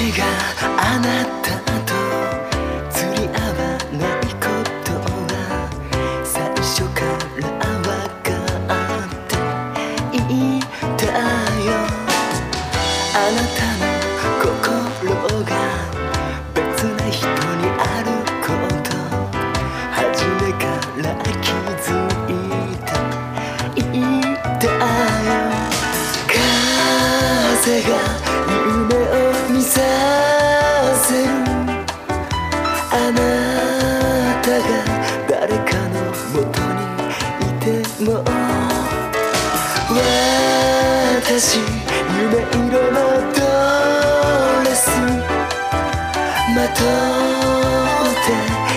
あなたし夢色のドレスまとって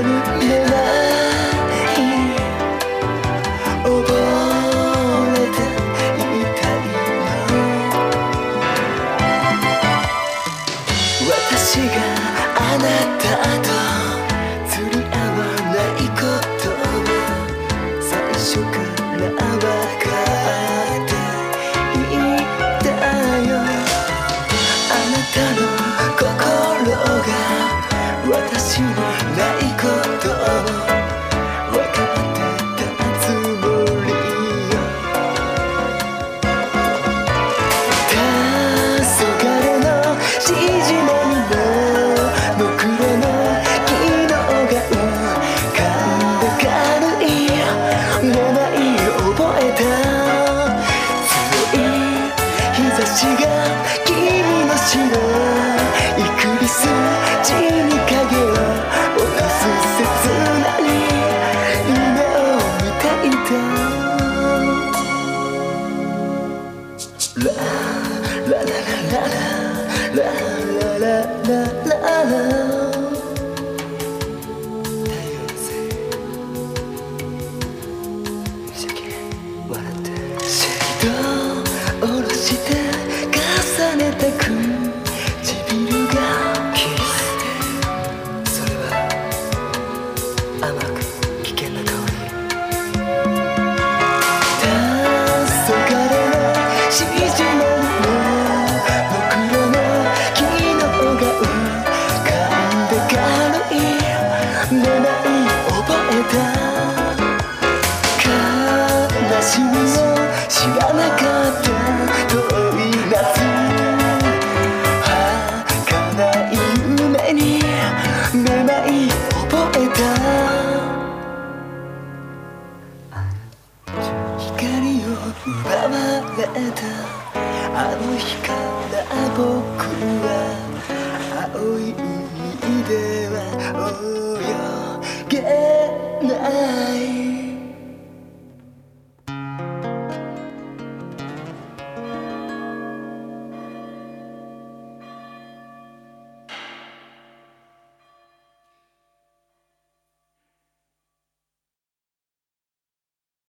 私があなたと釣り合わないことを最初から分かっていたよ。あなたの私が君の死の幾り筋に影を落ろす切なに夢を見ていたラララララララララララ笑ってシェード下ろしてたあの日から僕は青い海では泳げない。